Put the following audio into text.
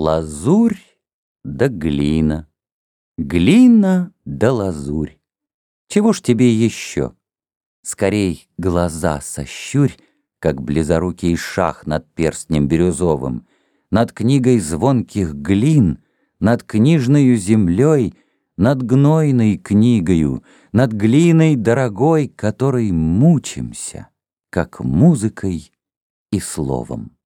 Лазурь да глина, глина да лазурь. Чего ж тебе еще? Скорей глаза сощурь, как близорукий шах над перстнем бирюзовым, над книгой звонких глин, над книжною землей, над гнойной книгою, над глиной дорогой, которой мучимся, как музыкой и словом.